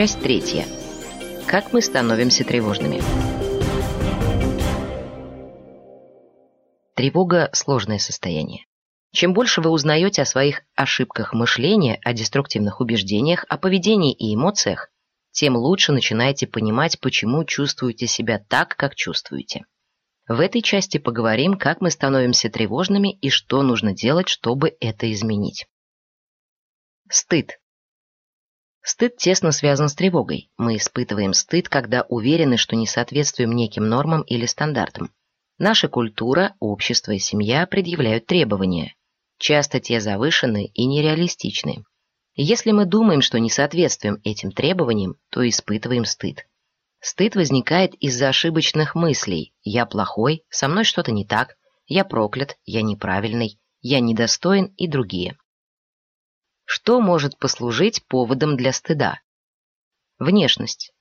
Часть третья. Как мы становимся тревожными? Тревога – сложное состояние. Чем больше вы узнаете о своих ошибках мышления, о деструктивных убеждениях, о поведении и эмоциях, тем лучше начинаете понимать, почему чувствуете себя так, как чувствуете. В этой части поговорим, как мы становимся тревожными и что нужно делать, чтобы это изменить. Стыд. Стыд тесно связан с тревогой. Мы испытываем стыд, когда уверены, что не соответствуем неким нормам или стандартам. Наша культура, общество и семья предъявляют требования. Часто те завышены и нереалистичны. Если мы думаем, что не соответствуем этим требованиям, то испытываем стыд. Стыд возникает из-за ошибочных мыслей «я плохой», «со мной что-то не так», «я проклят», «я неправильный», «я недостоин» и другие. Что может послужить поводом для стыда? Внешность.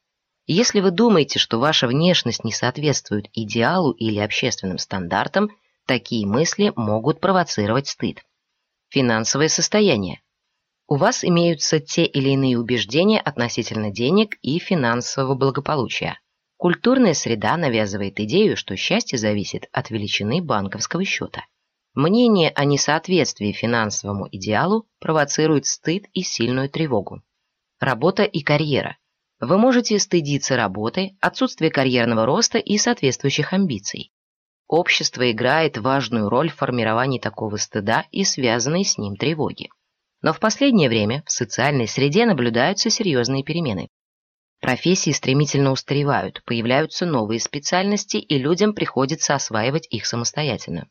Если вы думаете, что ваша внешность не соответствует идеалу или общественным стандартам, такие мысли могут провоцировать стыд. Финансовое состояние. У вас имеются те или иные убеждения относительно денег и финансового благополучия. Культурная среда навязывает идею, что счастье зависит от величины банковского счета. Мнение о несоответствии финансовому идеалу провоцирует стыд и сильную тревогу. Работа и карьера. Вы можете стыдиться работы, отсутствия карьерного роста и соответствующих амбиций. Общество играет важную роль в формировании такого стыда и связанной с ним тревоги. Но в последнее время в социальной среде наблюдаются серьезные перемены. Профессии стремительно устаревают, появляются новые специальности, и людям приходится осваивать их самостоятельно.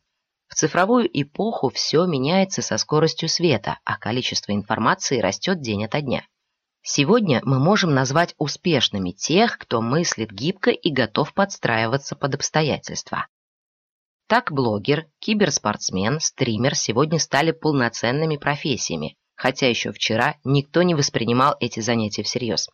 В цифровую эпоху все меняется со скоростью света, а количество информации растет день ото дня. Сегодня мы можем назвать успешными тех, кто мыслит гибко и готов подстраиваться под обстоятельства. Так блогер, киберспортсмен, стример сегодня стали полноценными профессиями, хотя еще вчера никто не воспринимал эти занятия всерьез.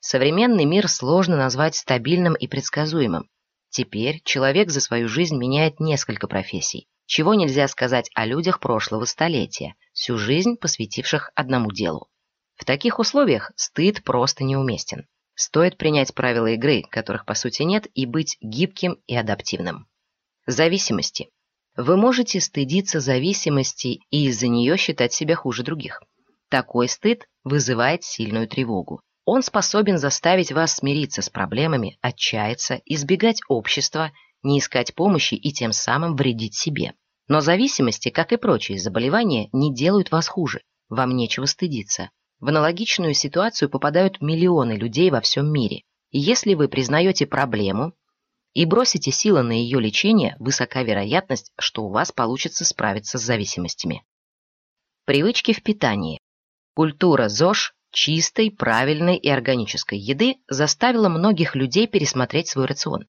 Современный мир сложно назвать стабильным и предсказуемым. Теперь человек за свою жизнь меняет несколько профессий, чего нельзя сказать о людях прошлого столетия, всю жизнь посвятивших одному делу. В таких условиях стыд просто неуместен. Стоит принять правила игры, которых по сути нет, и быть гибким и адаптивным. Зависимости. Вы можете стыдиться зависимости и из-за нее считать себя хуже других. Такой стыд вызывает сильную тревогу. Он способен заставить вас смириться с проблемами, отчаяться, избегать общества не искать помощи и тем самым вредить себе. Но зависимости, как и прочие заболевания, не делают вас хуже. Вам нечего стыдиться. В аналогичную ситуацию попадают миллионы людей во всем мире. И если вы признаете проблему и бросите силы на ее лечение, высока вероятность, что у вас получится справиться с зависимостями. Привычки в питании. Культура ЗОЖ чистой, правильной и органической еды заставила многих людей пересмотреть свой рацион.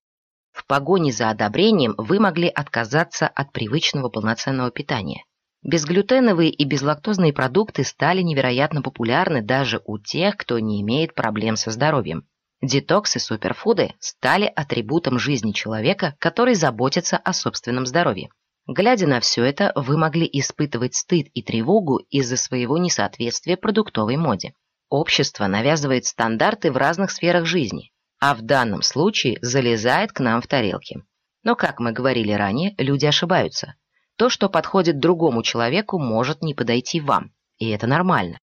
В погоне за одобрением вы могли отказаться от привычного полноценного питания. Безглютеновые и безлактозные продукты стали невероятно популярны даже у тех, кто не имеет проблем со здоровьем. Детокс и суперфуды стали атрибутом жизни человека, который заботится о собственном здоровье. Глядя на все это, вы могли испытывать стыд и тревогу из-за своего несоответствия продуктовой моде. Общество навязывает стандарты в разных сферах жизни, а в данном случае залезает к нам в тарелки. Но, как мы говорили ранее, люди ошибаются. То, что подходит другому человеку, может не подойти вам, и это нормально.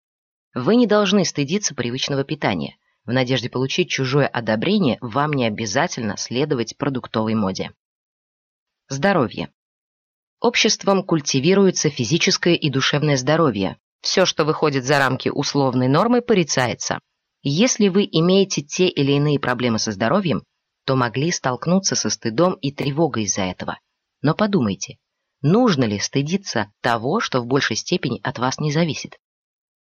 Вы не должны стыдиться привычного питания. В надежде получить чужое одобрение вам не обязательно следовать продуктовой моде. Здоровье. Обществом культивируется физическое и душевное здоровье. Все, что выходит за рамки условной нормы, порицается. Если вы имеете те или иные проблемы со здоровьем, то могли столкнуться со стыдом и тревогой из-за этого. Но подумайте, нужно ли стыдиться того, что в большей степени от вас не зависит?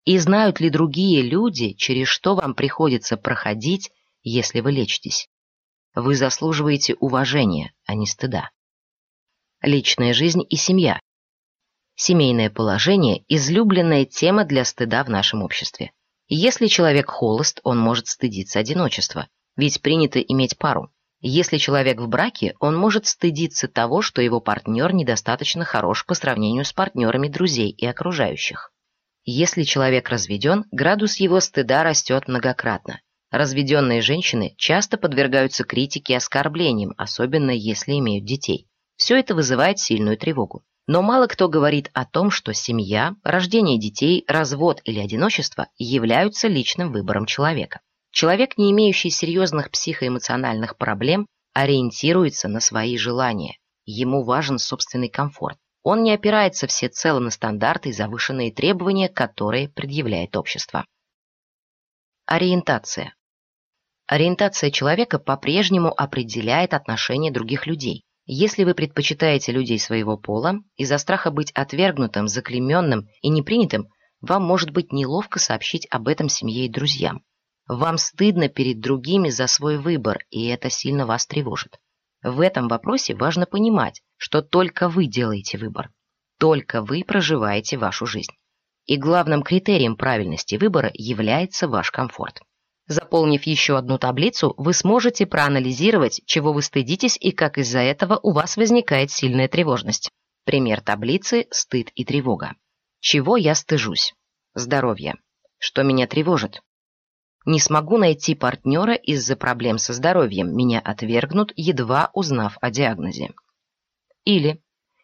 И знают ли другие люди, через что вам приходится проходить, если вы лечитесь? Вы заслуживаете уважения, а не стыда. Личная жизнь и семья. Семейное положение – излюбленная тема для стыда в нашем обществе. Если человек холост, он может стыдиться одиночества, ведь принято иметь пару. Если человек в браке, он может стыдиться того, что его партнер недостаточно хорош по сравнению с партнерами друзей и окружающих. Если человек разведен, градус его стыда растет многократно. Разведенные женщины часто подвергаются критике и оскорблениям, особенно если имеют детей. Все это вызывает сильную тревогу. Но мало кто говорит о том, что семья, рождение детей, развод или одиночество являются личным выбором человека. Человек, не имеющий серьезных психоэмоциональных проблем, ориентируется на свои желания. Ему важен собственный комфорт. Он не опирается всецело на стандарты и завышенные требования, которые предъявляет общество. Ориентация. Ориентация человека по-прежнему определяет отношение других людей. Если вы предпочитаете людей своего пола, из-за страха быть отвергнутым, заклеменным и непринятым, вам может быть неловко сообщить об этом семье и друзьям. Вам стыдно перед другими за свой выбор, и это сильно вас тревожит. В этом вопросе важно понимать, что только вы делаете выбор. Только вы проживаете вашу жизнь. И главным критерием правильности выбора является ваш комфорт. Заполнив еще одну таблицу, вы сможете проанализировать, чего вы стыдитесь и как из-за этого у вас возникает сильная тревожность. Пример таблицы «Стыд и тревога». Чего я стыжусь? Здоровье. Что меня тревожит? Не смогу найти партнера из-за проблем со здоровьем. Меня отвергнут, едва узнав о диагнозе. Или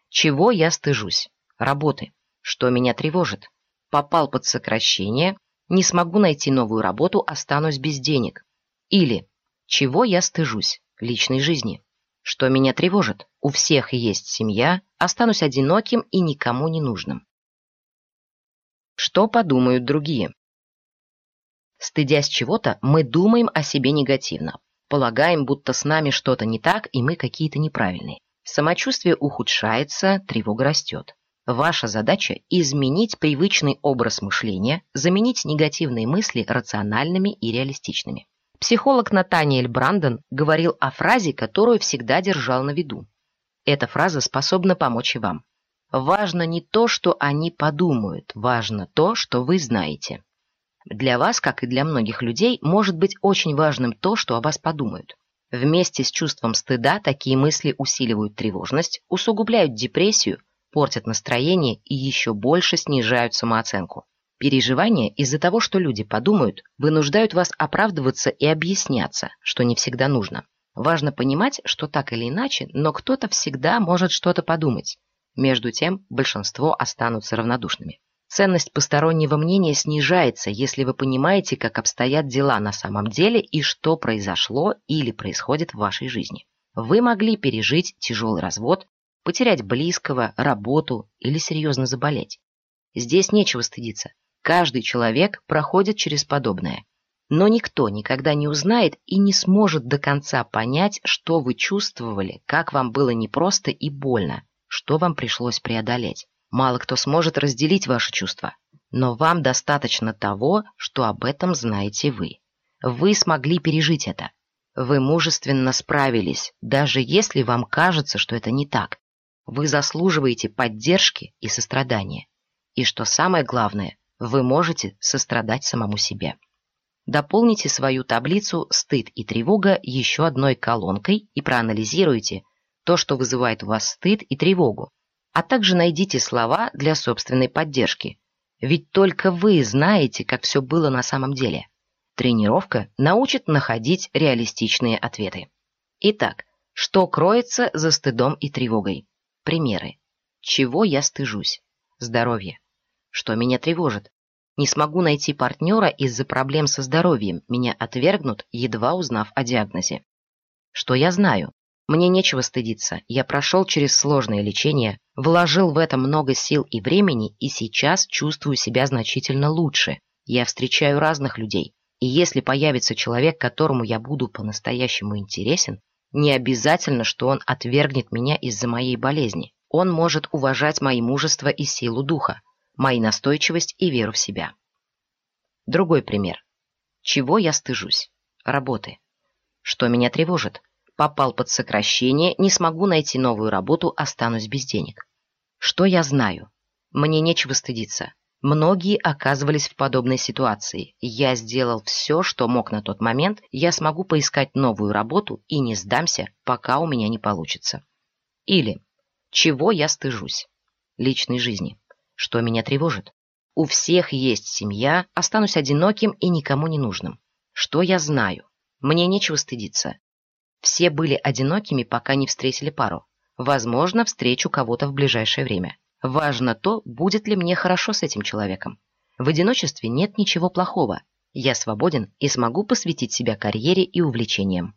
чего я стыжусь? Работы. Что меня тревожит? Попал под сокращение, не смогу найти новую работу, останусь без денег. Или чего я стыжусь? Личной жизни. Что меня тревожит? У всех есть семья, останусь одиноким и никому не нужным. Что подумают другие? Стыдясь чего-то, мы думаем о себе негативно. Полагаем, будто с нами что-то не так, и мы какие-то неправильные. Самочувствие ухудшается, тревога растет. Ваша задача – изменить привычный образ мышления, заменить негативные мысли рациональными и реалистичными. Психолог Натаниэль Брандон говорил о фразе, которую всегда держал на виду. Эта фраза способна помочь и вам. Важно не то, что они подумают, важно то, что вы знаете. Для вас, как и для многих людей, может быть очень важным то, что о вас подумают. Вместе с чувством стыда такие мысли усиливают тревожность, усугубляют депрессию – портят настроение и еще больше снижают самооценку. Переживания из-за того, что люди подумают, вынуждают вас оправдываться и объясняться, что не всегда нужно. Важно понимать, что так или иначе, но кто-то всегда может что-то подумать. Между тем, большинство останутся равнодушными. Ценность постороннего мнения снижается, если вы понимаете, как обстоят дела на самом деле и что произошло или происходит в вашей жизни. Вы могли пережить тяжелый развод, потерять близкого, работу или серьезно заболеть. Здесь нечего стыдиться. Каждый человек проходит через подобное. Но никто никогда не узнает и не сможет до конца понять, что вы чувствовали, как вам было непросто и больно, что вам пришлось преодолеть. Мало кто сможет разделить ваши чувства. Но вам достаточно того, что об этом знаете вы. Вы смогли пережить это. Вы мужественно справились, даже если вам кажется, что это не так. Вы заслуживаете поддержки и сострадания. И что самое главное, вы можете сострадать самому себе. Дополните свою таблицу «Стыд и тревога» еще одной колонкой и проанализируйте то, что вызывает у вас стыд и тревогу, а также найдите слова для собственной поддержки. Ведь только вы знаете, как все было на самом деле. Тренировка научит находить реалистичные ответы. Итак, что кроется за стыдом и тревогой? Примеры. Чего я стыжусь? Здоровье. Что меня тревожит? Не смогу найти партнера из-за проблем со здоровьем. Меня отвергнут, едва узнав о диагнозе. Что я знаю? Мне нечего стыдиться. Я прошел через сложное лечение, вложил в это много сил и времени, и сейчас чувствую себя значительно лучше. Я встречаю разных людей. И если появится человек, которому я буду по-настоящему интересен, не обязательно, что он отвергнет меня из-за моей болезни. Он может уважать мои мужество и силу духа, мои настойчивость и веру в себя. Другой пример. Чего я стыжусь? Работы. Что меня тревожит? Попал под сокращение, не смогу найти новую работу, останусь без денег. Что я знаю? Мне нечего стыдиться. Многие оказывались в подобной ситуации. Я сделал все, что мог на тот момент, я смогу поискать новую работу и не сдамся, пока у меня не получится. Или чего я стыжусь? Личной жизни. Что меня тревожит? У всех есть семья, останусь одиноким и никому не нужным. Что я знаю? Мне нечего стыдиться. Все были одинокими, пока не встретили пару. Возможно, встречу кого-то в ближайшее время. Важно то, будет ли мне хорошо с этим человеком. В одиночестве нет ничего плохого. Я свободен и смогу посвятить себя карьере и увлечениям.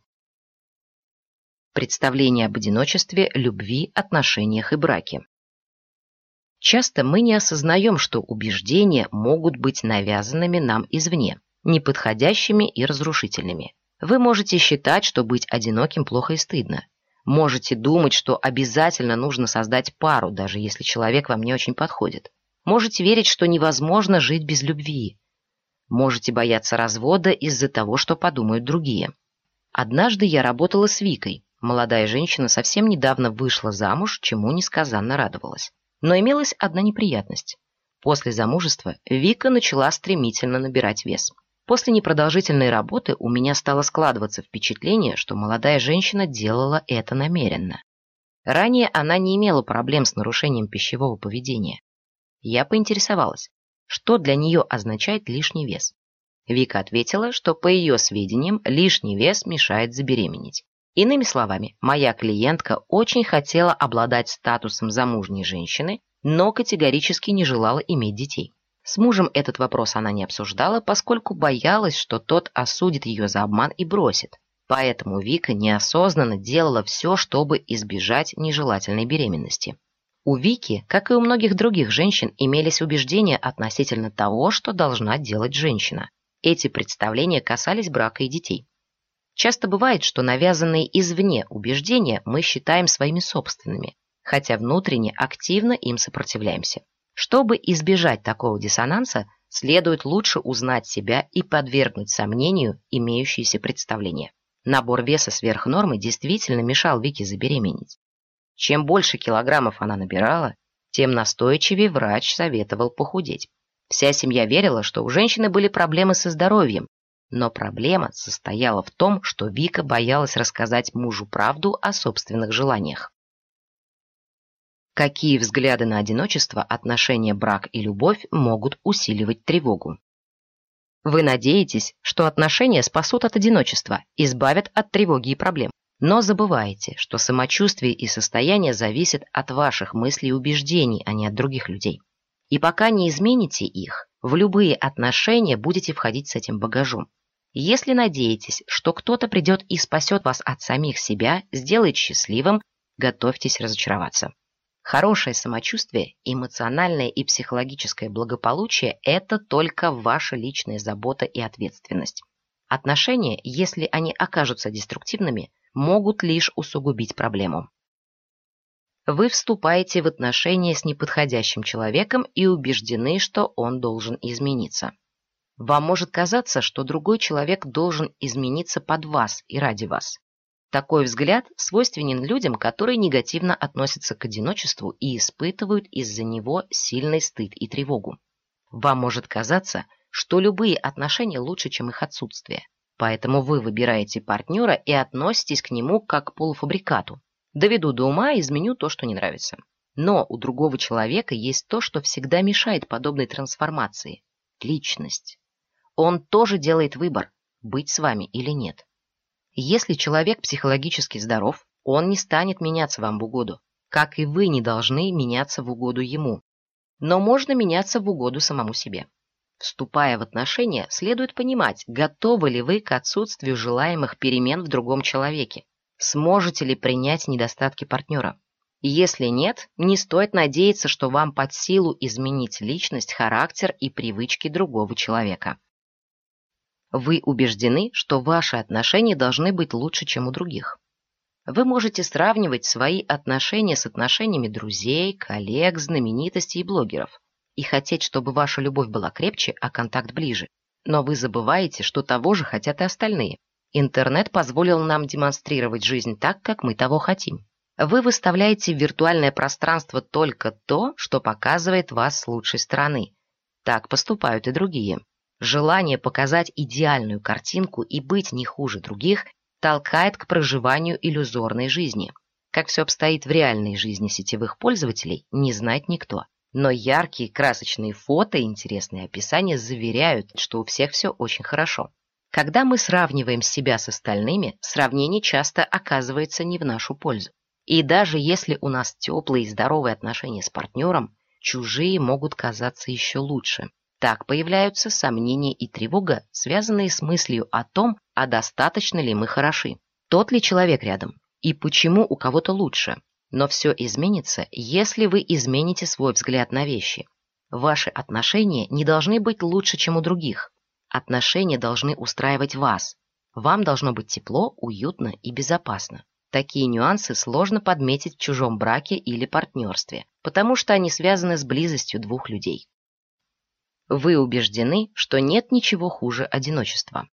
Представление об одиночестве, любви, отношениях и браке. Часто мы не осознаем, что убеждения могут быть навязанными нам извне, неподходящими и разрушительными. Вы можете считать, что быть одиноким плохо и стыдно. Можете думать, что обязательно нужно создать пару, даже если человек вам не очень подходит. Можете верить, что невозможно жить без любви. Можете бояться развода из-за того, что подумают другие. Однажды я работала с Викой. Молодая женщина совсем недавно вышла замуж, чему несказанно радовалась. Но имелась одна неприятность. После замужества Вика начала стремительно набирать вес. После непродолжительной работы у меня стало складываться впечатление, что молодая женщина делала это намеренно. Ранее она не имела проблем с нарушением пищевого поведения. Я поинтересовалась, что для нее означает лишний вес. Вика ответила, что, по ее сведениям, лишний вес мешает забеременеть. Иными словами, моя клиентка очень хотела обладать статусом замужней женщины, но категорически не желала иметь детей. С мужем этот вопрос она не обсуждала, поскольку боялась, что тот осудит ее за обман и бросит. Поэтому Вика неосознанно делала все, чтобы избежать нежелательной беременности. У Вики, как и у многих других женщин, имелись убеждения относительно того, что должна делать женщина. Эти представления касались брака и детей. Часто бывает, что навязанные извне убеждения мы считаем своими собственными, хотя внутренне активно им сопротивляемся. Чтобы избежать такого диссонанса, следует лучше узнать себя и подвергнуть сомнению имеющиеся представления. Набор веса сверх нормы действительно мешал Вике забеременеть. Чем больше килограммов она набирала, тем настойчивее врач советовал похудеть. Вся семья верила, что у женщины были проблемы со здоровьем, но проблема состояла в том, что Вика боялась рассказать мужу правду о собственных желаниях. Какие взгляды на одиночество, отношения брак и любовь могут усиливать тревогу? Вы надеетесь, что отношения спасут от одиночества, избавят от тревоги и проблем. Но забывайте, что самочувствие и состояние зависят от ваших мыслей и убеждений, а не от других людей. И пока не измените их, в любые отношения будете входить с этим багажом. Если надеетесь, что кто-то придет и спасет вас от самих себя, сделает счастливым, готовьтесь разочароваться. Хорошее самочувствие, эмоциональное и психологическое благополучие – это только ваша личная забота и ответственность. Отношения, если они окажутся деструктивными, могут лишь усугубить проблему. Вы вступаете в отношения с неподходящим человеком и убеждены, что он должен измениться. Вам может казаться, что другой человек должен измениться под вас и ради вас. Такой взгляд свойственен людям, которые негативно относятся к одиночеству и испытывают из-за него сильный стыд и тревогу. Вам может казаться, что любые отношения лучше, чем их отсутствие. Поэтому вы выбираете партнера и относитесь к нему как к полуфабрикату, Доведу до ума и изменю то, что не нравится. Но у другого человека есть то, что всегда мешает подобной трансформации – личность. Он тоже делает выбор, быть с вами или нет. Если человек психологически здоров, он не станет меняться вам в угоду, как и вы не должны меняться в угоду ему. Но можно меняться в угоду самому себе. Вступая в отношения, следует понимать, готовы ли вы к отсутствию желаемых перемен в другом человеке, Сможете ли принять недостатки партнера? Если нет, не стоит надеяться, что вам под силу изменить личность, характер и привычки другого человека. Вы убеждены, что ваши отношения должны быть лучше, чем у других. Вы можете сравнивать свои отношения с отношениями друзей, коллег, знаменитостей и блогеров и хотеть, чтобы ваша любовь была крепче, а контакт ближе. Но вы забываете, что того же хотят и остальные. Интернет позволил нам демонстрировать жизнь так, как мы того хотим. Вы выставляете в виртуальное пространство только то, что показывает вас с лучшей стороны. Так поступают и другие. Желание показать идеальную картинку и быть не хуже других толкает к проживанию иллюзорной жизни. Как все обстоит в реальной жизни сетевых пользователей, не знает никто. Но яркие красочные фото и интересные описания заверяют, что у всех все очень хорошо. Когда мы сравниваем себя с остальными, сравнение часто оказывается не в нашу пользу. И даже если у нас теплые и здоровые отношения с партнером, чужие могут казаться еще лучше. Так появляются сомнения и тревога, связанные с мыслью о том, а достаточно ли мы хороши, тот ли человек рядом и почему у кого-то лучше. Но все изменится, если вы измените свой взгляд на вещи. Ваши отношения не должны быть лучше, чем у других. Отношения должны устраивать вас. Вам должно быть тепло, уютно и безопасно. Такие нюансы сложно подметить в чужом браке или партнерстве, потому что они связаны с близостью двух людей. Вы убеждены, что нет ничего хуже одиночества.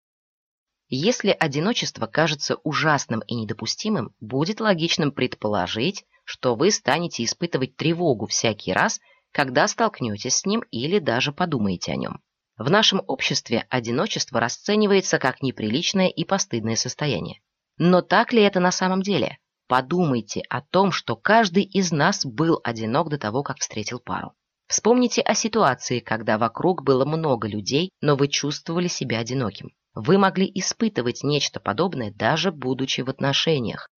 Если одиночество кажется ужасным и недопустимым, будет логичным предположить, что вы станете испытывать тревогу всякий раз, когда столкнетесь с ним или даже подумаете о нем. В нашем обществе одиночество расценивается как неприличное и постыдное состояние. Но так ли это на самом деле? Подумайте о том, что каждый из нас был одинок до того, как встретил пару. Вспомните о ситуации, когда вокруг было много людей, но вы чувствовали себя одиноким. Вы могли испытывать нечто подобное, даже будучи в отношениях.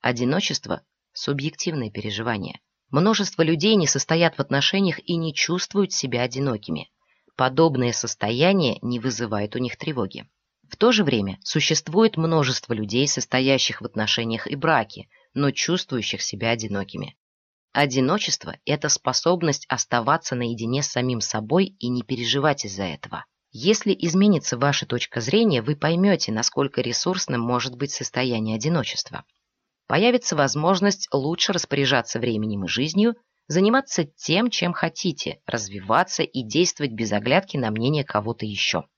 Одиночество – субъективное переживание. Множество людей не состоят в отношениях и не чувствуют себя одинокими. Подобное состояние не вызывает у них тревоги. В то же время существует множество людей, состоящих в отношениях и браке, но чувствующих себя одинокими. Одиночество – это способность оставаться наедине с самим собой и не переживать из-за этого. Если изменится ваша точка зрения, вы поймете, насколько ресурсным может быть состояние одиночества. Появится возможность лучше распоряжаться временем и жизнью, заниматься тем, чем хотите, развиваться и действовать без оглядки на мнение кого-то еще.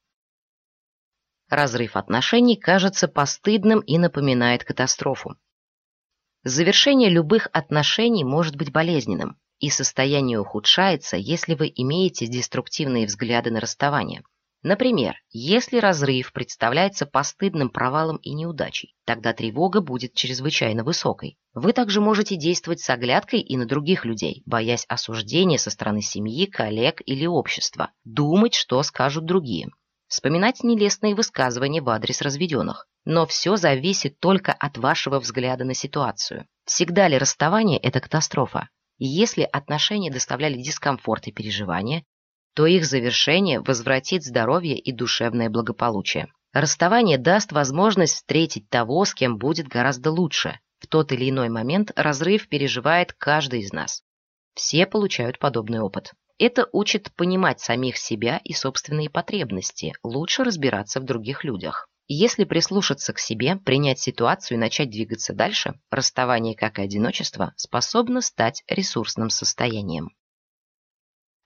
Разрыв отношений кажется постыдным и напоминает катастрофу. Завершение любых отношений может быть болезненным, и состояние ухудшается, если вы имеете деструктивные взгляды на расставание. Например, если разрыв представляется постыдным провалом и неудачей, тогда тревога будет чрезвычайно высокой. Вы также можете действовать с оглядкой и на других людей, боясь осуждения со стороны семьи, коллег или общества, думать, что скажут другие вспоминать нелестные высказывания в адрес разведенных. Но все зависит только от вашего взгляда на ситуацию. Всегда ли расставание – это катастрофа? Если отношения доставляли дискомфорт и переживания, то их завершение возвратит здоровье и душевное благополучие. Расставание даст возможность встретить того, с кем будет гораздо лучше. В тот или иной момент разрыв переживает каждый из нас. Все получают подобный опыт. Это учит понимать самих себя и собственные потребности, лучше разбираться в других людях. Если прислушаться к себе, принять ситуацию и начать двигаться дальше, расставание, как и одиночество, способно стать ресурсным состоянием.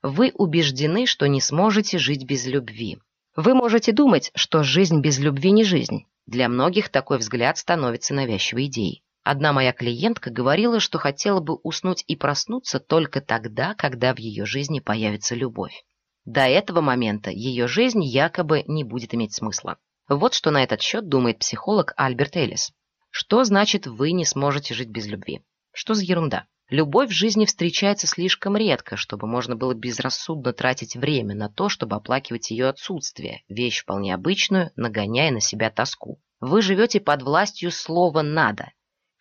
Вы убеждены, что не сможете жить без любви. Вы можете думать, что жизнь без любви не жизнь. Для многих такой взгляд становится навязчивой идеей. Одна моя клиентка говорила, что хотела бы уснуть и проснуться только тогда, когда в ее жизни появится любовь. До этого момента ее жизнь якобы не будет иметь смысла. Вот что на этот счет думает психолог Альберт Эллис. Что значит «вы не сможете жить без любви»? Что за ерунда? Любовь в жизни встречается слишком редко, чтобы можно было безрассудно тратить время на то, чтобы оплакивать ее отсутствие, вещь вполне обычную, нагоняя на себя тоску. Вы живете под властью слова «надо»,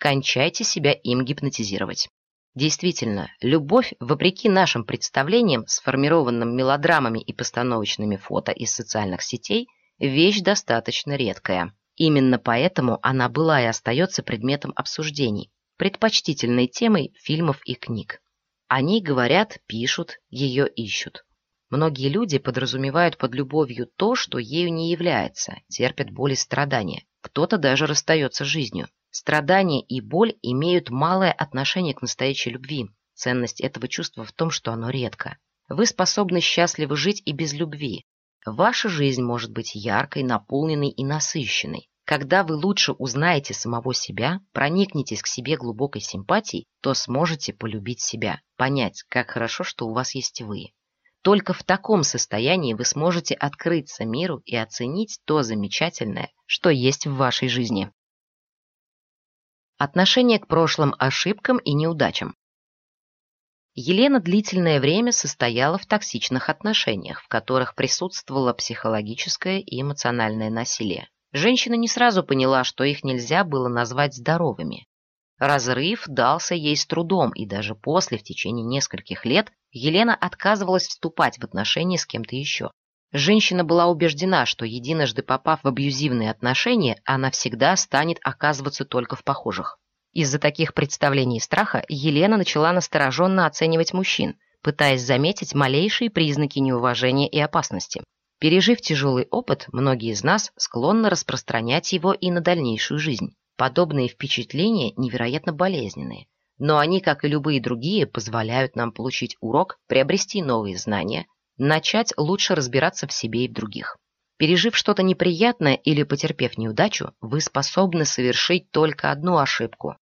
кончайте себя им гипнотизировать. Действительно, любовь, вопреки нашим представлениям, сформированным мелодрамами и постановочными фото из социальных сетей, вещь достаточно редкая. Именно поэтому она была и остается предметом обсуждений, предпочтительной темой фильмов и книг. Они говорят, пишут, ее ищут. Многие люди подразумевают под любовью то, что ею не является, терпят боль и страдания. Кто-то даже расстается с жизнью. Страдания и боль имеют малое отношение к настоящей любви. Ценность этого чувства в том, что оно редко. Вы способны счастливо жить и без любви. Ваша жизнь может быть яркой, наполненной и насыщенной. Когда вы лучше узнаете самого себя, проникнетесь к себе глубокой симпатией, то сможете полюбить себя, понять, как хорошо, что у вас есть вы. Только в таком состоянии вы сможете открыться миру и оценить то замечательное, что есть в вашей жизни. Отношение к прошлым ошибкам и неудачам. Елена длительное время состояла в токсичных отношениях, в которых присутствовало психологическое и эмоциональное насилие. Женщина не сразу поняла, что их нельзя было назвать здоровыми. Разрыв дался ей с трудом, и даже после, в течение нескольких лет, Елена отказывалась вступать в отношения с кем-то еще. Женщина была убеждена, что единожды попав в абьюзивные отношения, она всегда станет оказываться только в похожих. Из-за таких представлений и страха Елена начала настороженно оценивать мужчин, пытаясь заметить малейшие признаки неуважения и опасности. Пережив тяжелый опыт, многие из нас склонны распространять его и на дальнейшую жизнь. Подобные впечатления невероятно болезненные, но они, как и любые другие, позволяют нам получить урок, приобрести новые знания, начать лучше разбираться в себе и в других. Пережив что-то неприятное или потерпев неудачу, вы способны совершить только одну ошибку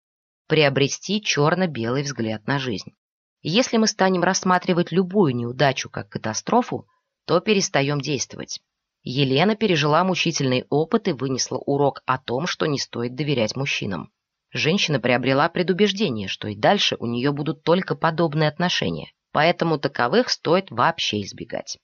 приобрести черно-белый взгляд на жизнь. Если мы станем рассматривать любую неудачу как катастрофу, то перестаем действовать. Елена пережила мучительный опыт и вынесла урок о том, что не стоит доверять мужчинам. Женщина приобрела предубеждение, что и дальше у нее будут только подобные отношения, поэтому таковых стоит вообще избегать.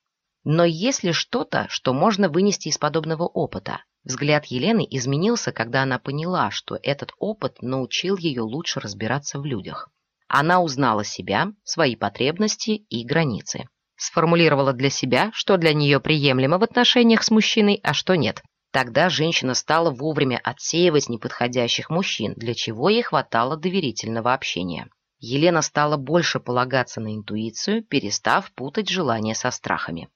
Но есть ли что-то, что можно вынести из подобного опыта? Взгляд Елены изменился, когда она поняла, что этот опыт научил ее лучше разбираться в людях. Она узнала себя, свои потребности и границы. Сформулировала для себя, что для нее приемлемо в отношениях с мужчиной, а что нет. Тогда женщина стала вовремя отсеивать неподходящих мужчин, для чего ей хватало доверительного общения. Елена стала больше полагаться на интуицию, перестав путать желания со страхами.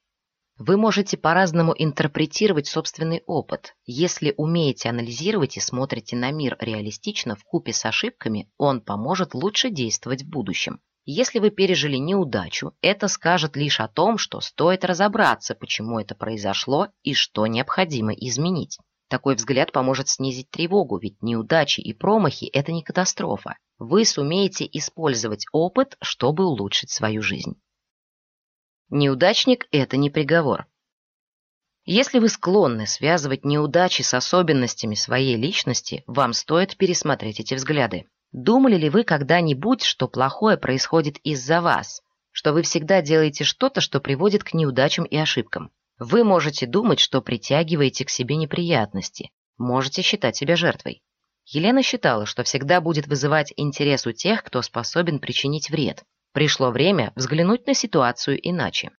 Вы можете по-разному интерпретировать собственный опыт. Если умеете анализировать и смотрите на мир реалистично в купе с ошибками, он поможет лучше действовать в будущем. Если вы пережили неудачу, это скажет лишь о том, что стоит разобраться, почему это произошло и что необходимо изменить. Такой взгляд поможет снизить тревогу, ведь неудачи и промахи – это не катастрофа. Вы сумеете использовать опыт, чтобы улучшить свою жизнь. Неудачник – это не приговор. Если вы склонны связывать неудачи с особенностями своей личности, вам стоит пересмотреть эти взгляды. Думали ли вы когда-нибудь, что плохое происходит из-за вас, что вы всегда делаете что-то, что приводит к неудачам и ошибкам? Вы можете думать, что притягиваете к себе неприятности, можете считать себя жертвой. Елена считала, что всегда будет вызывать интерес у тех, кто способен причинить вред, Пришло время взглянуть на ситуацию иначе.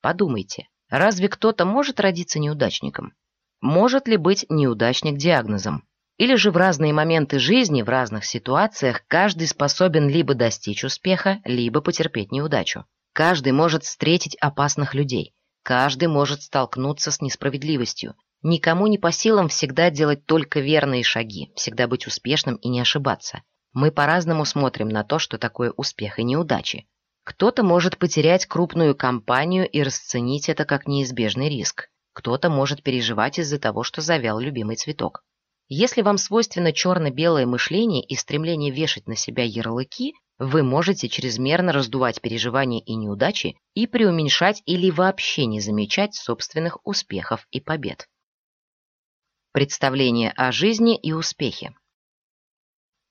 Подумайте, разве кто-то может родиться неудачником? Может ли быть неудачник диагнозом? Или же в разные моменты жизни, в разных ситуациях каждый способен либо достичь успеха, либо потерпеть неудачу. Каждый может встретить опасных людей. Каждый может столкнуться с несправедливостью. Никому не по силам всегда делать только верные шаги, всегда быть успешным и не ошибаться. Мы по-разному смотрим на то, что такое успех и неудачи. Кто-то может потерять крупную компанию и расценить это как неизбежный риск. Кто-то может переживать из-за того, что завял любимый цветок. Если вам свойственно черно-белое мышление и стремление вешать на себя ярлыки, вы можете чрезмерно раздувать переживания и неудачи и преуменьшать или вообще не замечать собственных успехов и побед. Представление о жизни и успехе.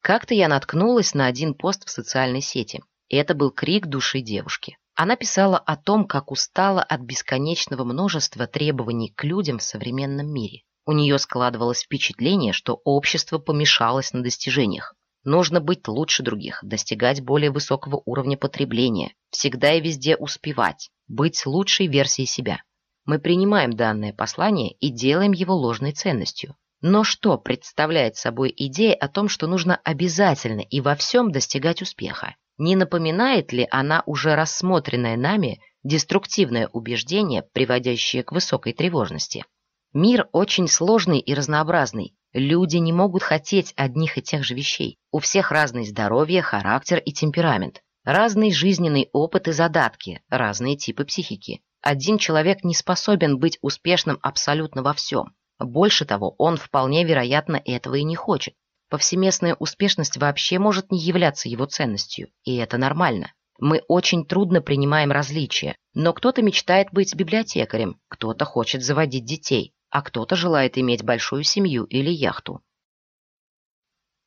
Как-то я наткнулась на один пост в социальной сети. Это был крик души девушки. Она писала о том, как устала от бесконечного множества требований к людям в современном мире. У нее складывалось впечатление, что общество помешалось на достижениях. Нужно быть лучше других, достигать более высокого уровня потребления, всегда и везде успевать, быть лучшей версией себя. Мы принимаем данное послание и делаем его ложной ценностью. Но что представляет собой идея о том, что нужно обязательно и во всем достигать успеха? Не напоминает ли она уже рассмотренное нами деструктивное убеждение, приводящее к высокой тревожности? Мир очень сложный и разнообразный. Люди не могут хотеть одних и тех же вещей. У всех разное здоровье, характер и темперамент. Разный жизненный опыт и задатки, разные типы психики. Один человек не способен быть успешным абсолютно во всем. Больше того, он вполне вероятно этого и не хочет. Повсеместная успешность вообще может не являться его ценностью, и это нормально. Мы очень трудно принимаем различия, но кто-то мечтает быть библиотекарем, кто-то хочет заводить детей, а кто-то желает иметь большую семью или яхту.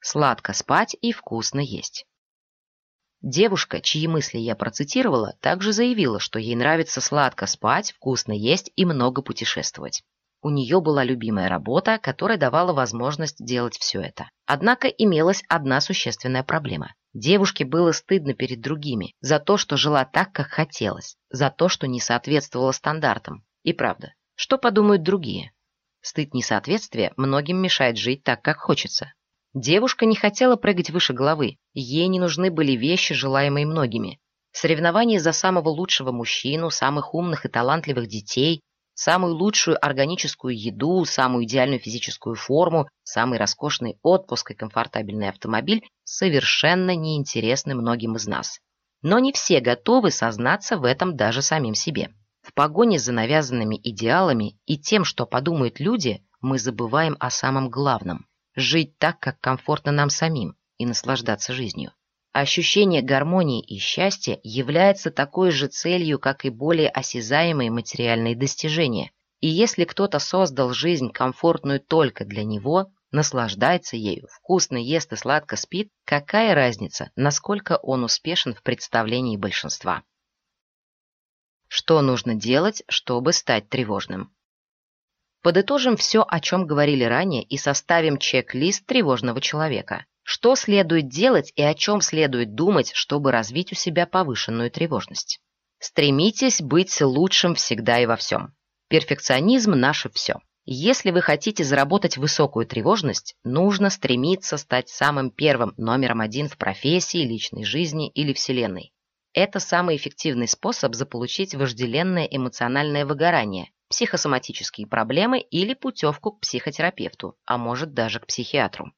Сладко спать и вкусно есть. Девушка, чьи мысли я процитировала, также заявила, что ей нравится сладко спать, вкусно есть и много путешествовать. У нее была любимая работа, которая давала возможность делать все это. Однако имелась одна существенная проблема. Девушке было стыдно перед другими за то, что жила так, как хотелось, за то, что не соответствовала стандартам. И правда, что подумают другие? Стыд несоответствия многим мешает жить так, как хочется. Девушка не хотела прыгать выше головы, ей не нужны были вещи, желаемые многими. Соревнования за самого лучшего мужчину, самых умных и талантливых детей, самую лучшую органическую еду, самую идеальную физическую форму, самый роскошный отпуск и комфортабельный автомобиль совершенно неинтересны многим из нас. Но не все готовы сознаться в этом даже самим себе. В погоне за навязанными идеалами и тем, что подумают люди, мы забываем о самом главном – жить так, как комфортно нам самим, и наслаждаться жизнью. Ощущение гармонии и счастья является такой же целью, как и более осязаемые материальные достижения. И если кто-то создал жизнь комфортную только для него, наслаждается ею, вкусно ест и сладко спит, какая разница, насколько он успешен в представлении большинства? Что нужно делать, чтобы стать тревожным? Подытожим все, о чем говорили ранее, и составим чек-лист тревожного человека. Что следует делать и о чем следует думать, чтобы развить у себя повышенную тревожность? Стремитесь быть лучшим всегда и во всем. Перфекционизм – наше все. Если вы хотите заработать высокую тревожность, нужно стремиться стать самым первым, номером один в профессии, личной жизни или вселенной. Это самый эффективный способ заполучить вожделенное эмоциональное выгорание, психосоматические проблемы или путевку к психотерапевту, а может даже к психиатру.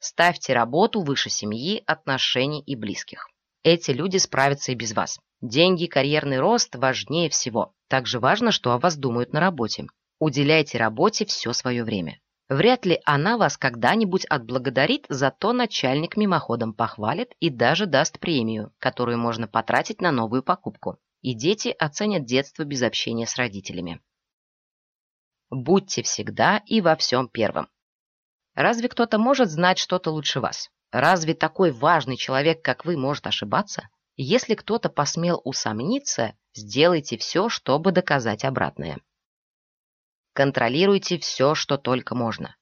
Ставьте работу выше семьи, отношений и близких. Эти люди справятся и без вас. Деньги, карьерный рост важнее всего. Также важно, что о вас думают на работе. Уделяйте работе все свое время. Вряд ли она вас когда-нибудь отблагодарит, зато начальник мимоходом похвалит и даже даст премию, которую можно потратить на новую покупку. И дети оценят детство без общения с родителями. Будьте всегда и во всем первым. Разве кто-то может знать что-то лучше вас? Разве такой важный человек, как вы, может ошибаться? Если кто-то посмел усомниться, сделайте все, чтобы доказать обратное. Контролируйте все, что только можно.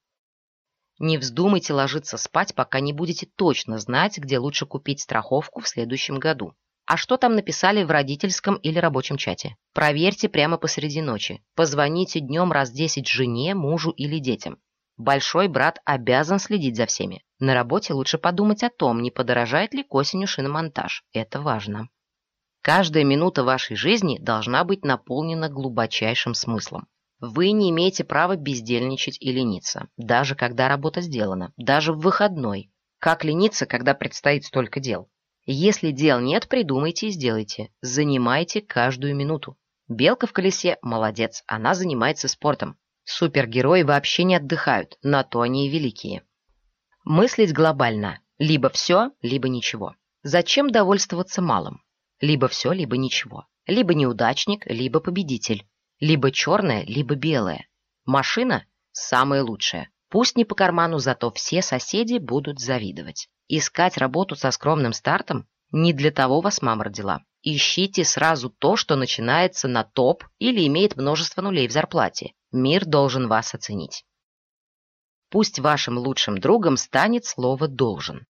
Не вздумайте ложиться спать, пока не будете точно знать, где лучше купить страховку в следующем году. А что там написали в родительском или рабочем чате? Проверьте прямо посреди ночи. Позвоните днем раз 10 жене, мужу или детям. Большой брат обязан следить за всеми. На работе лучше подумать о том, не подорожает ли к осенью шиномонтаж. Это важно. Каждая минута вашей жизни должна быть наполнена глубочайшим смыслом. Вы не имеете права бездельничать и лениться, даже когда работа сделана, даже в выходной. Как лениться, когда предстоит столько дел? Если дел нет, придумайте и сделайте. Занимайте каждую минуту. Белка в колесе – молодец, она занимается спортом. Супергерои вообще не отдыхают, на то они и великие. Мыслить глобально. Либо все, либо ничего. Зачем довольствоваться малым? Либо все, либо ничего. Либо неудачник, либо победитель. Либо черное, либо белое. Машина – самое лучшее. Пусть не по карману, зато все соседи будут завидовать. Искать работу со скромным стартом – не для того вас мама родила. Ищите сразу то, что начинается на топ или имеет множество нулей в зарплате. Мир должен вас оценить. Пусть вашим лучшим другом станет слово «должен».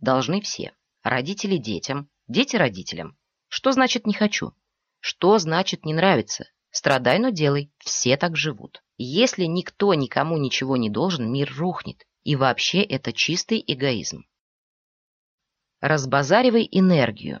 Должны все. Родители детям, дети родителям. Что значит «не хочу»? Что значит «не нравится»? Страдай, но делай. Все так живут. Если никто никому ничего не должен, мир рухнет. И вообще это чистый эгоизм. Разбазаривай энергию.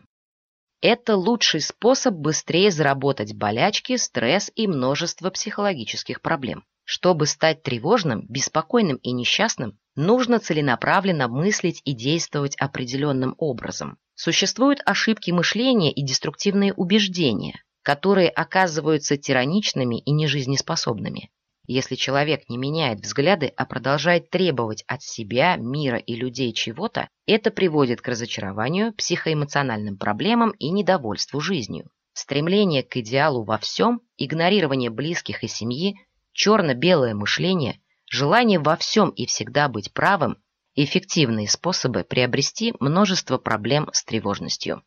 Это лучший способ быстрее заработать болячки, стресс и множество психологических проблем. Чтобы стать тревожным, беспокойным и несчастным, нужно целенаправленно мыслить и действовать определенным образом. Существуют ошибки мышления и деструктивные убеждения, которые оказываются тираничными и нежизнеспособными. Если человек не меняет взгляды, а продолжает требовать от себя, мира и людей чего-то, это приводит к разочарованию, психоэмоциональным проблемам и недовольству жизнью. Стремление к идеалу во всем, игнорирование близких и семьи, черно-белое мышление, желание во всем и всегда быть правым – эффективные способы приобрести множество проблем с тревожностью.